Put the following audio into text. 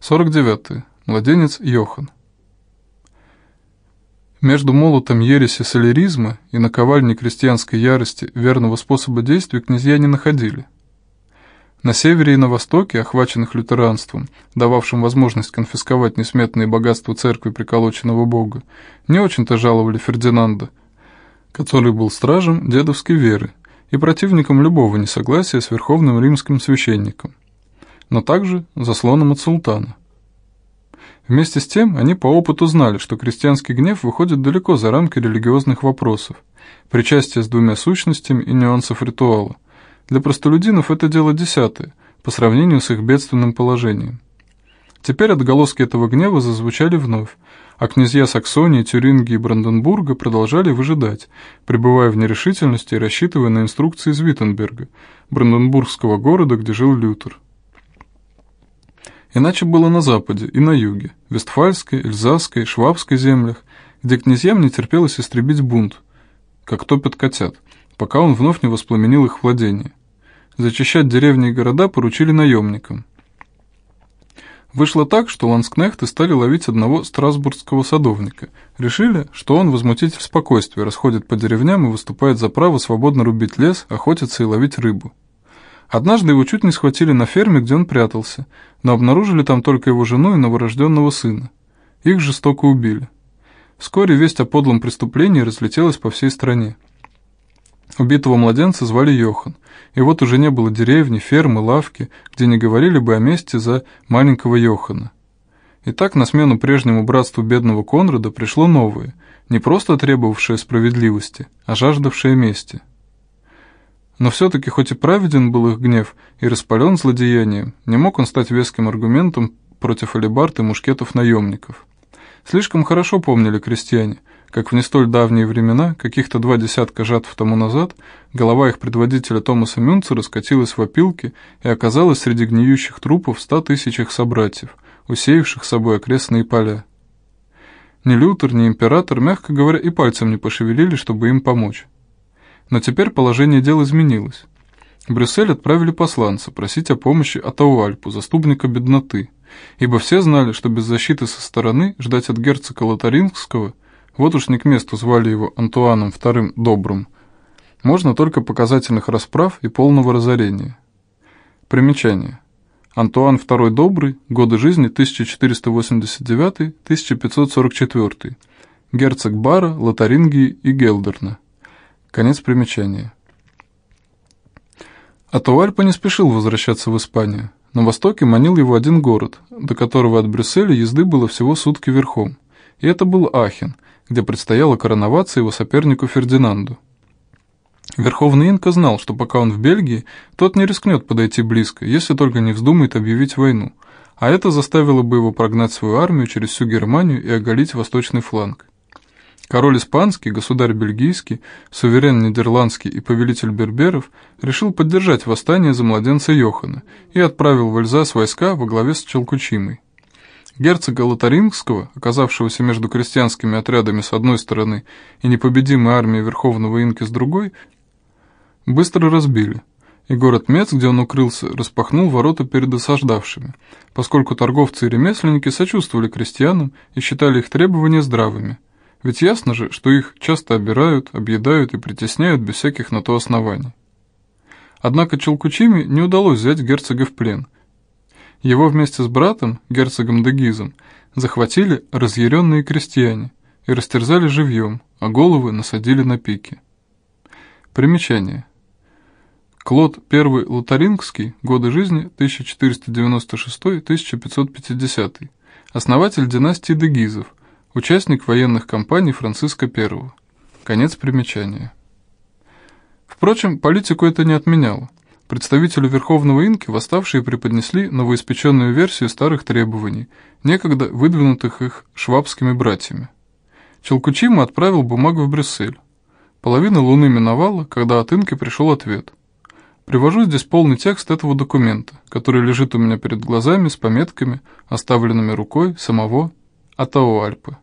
49. Младенец Йохан. Между молотом ереси соляризма и наковальней крестьянской ярости верного способа действия князья не находили. На севере и на востоке, охваченных лютеранством, дававшим возможность конфисковать несметные богатства церкви приколоченного бога, не очень-то жаловали Фердинанда, который был стражем дедовской веры и противником любого несогласия с верховным римским священником но также заслоном от султана. Вместе с тем они по опыту знали, что крестьянский гнев выходит далеко за рамки религиозных вопросов, причастия с двумя сущностями и нюансов ритуала. Для простолюдинов это дело десятое, по сравнению с их бедственным положением. Теперь отголоски этого гнева зазвучали вновь, а князья Саксонии, Тюрингии и Бранденбурга продолжали выжидать, пребывая в нерешительности и рассчитывая на инструкции из Виттенберга, бранденбургского города, где жил Лютер. Иначе было на западе и на юге, Вестфальской, Эльзасской, Швабской землях, где князьям не терпелось истребить бунт, как топят котят, пока он вновь не воспламенил их владение. Зачищать деревни и города поручили наемникам. Вышло так, что ланскнехты стали ловить одного страсбургского садовника. Решили, что он возмутитель спокойствия, расходит по деревням и выступает за право свободно рубить лес, охотиться и ловить рыбу. Однажды его чуть не схватили на ферме, где он прятался, но обнаружили там только его жену и новорожденного сына. Их жестоко убили. Вскоре весть о подлом преступлении разлетелась по всей стране. Убитого младенца звали Йохан, и вот уже не было деревни, фермы, лавки, где не говорили бы о месте за маленького Йохана. И так на смену прежнему братству бедного Конрада пришло новое, не просто требовавшее справедливости, а жаждавшее мести. Но все-таки, хоть и праведен был их гнев и распален злодеянием, не мог он стать веским аргументом против алибард и мушкетов наемников. Слишком хорошо помнили крестьяне, как в не столь давние времена, каких-то два десятка жатв тому назад, голова их предводителя Томаса Мюнцера скатилась в опилки и оказалась среди гниющих трупов ста тысячах собратьев, усеявших собой окрестные поля. Ни Лютер, ни император, мягко говоря, и пальцем не пошевелили, чтобы им помочь. Но теперь положение дел изменилось. В Брюссель отправили посланца просить о помощи Атауальпу, заступника бедноты, ибо все знали, что без защиты со стороны ждать от герцога Лотарингского, вот уж не к месту звали его Антуаном II Добрым, можно только показательных расправ и полного разорения. Примечание. Антуан II Добрый, годы жизни 1489-1544, герцог Бара, Лотарингии и Гелдерна. Конец примечания. Атуальпа не спешил возвращаться в Испанию. На востоке манил его один город, до которого от Брюсселя езды было всего сутки верхом. И это был Ахен, где предстояло короноваться его сопернику Фердинанду. Верховный инка знал, что пока он в Бельгии, тот не рискнет подойти близко, если только не вздумает объявить войну, а это заставило бы его прогнать свою армию через всю Германию и оголить восточный фланг. Король испанский, государь бельгийский, суверен нидерландский и повелитель берберов решил поддержать восстание за младенца Йохана и отправил в Эльзас войска во главе с Челкучимой. Герцога Лотарингского, оказавшегося между крестьянскими отрядами с одной стороны и непобедимой армией Верховного Инки с другой, быстро разбили, и город Мец, где он укрылся, распахнул ворота перед осаждавшими, поскольку торговцы и ремесленники сочувствовали крестьянам и считали их требования здравыми – ведь ясно же, что их часто обирают, объедают и притесняют без всяких на то оснований. Однако Челкучими не удалось взять герцога в плен. Его вместе с братом, герцогом Дегизом, захватили разъяренные крестьяне и растерзали живьем, а головы насадили на пики. Примечание. Клод I Лотарингский, годы жизни 1496-1550, основатель династии Дегизов, Участник военных кампаний Франциска I. Конец примечания. Впрочем, политику это не отменяло. Представителю Верховного Инки восставшие преподнесли новоиспеченную версию старых требований, некогда выдвинутых их швабскими братьями. Челкучима отправил бумагу в Брюссель. Половина луны миновала, когда от Инки пришел ответ. Привожу здесь полный текст этого документа, который лежит у меня перед глазами с пометками, оставленными рукой самого Атауальпы.